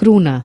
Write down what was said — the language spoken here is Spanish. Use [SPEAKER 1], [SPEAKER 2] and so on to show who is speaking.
[SPEAKER 1] cruna.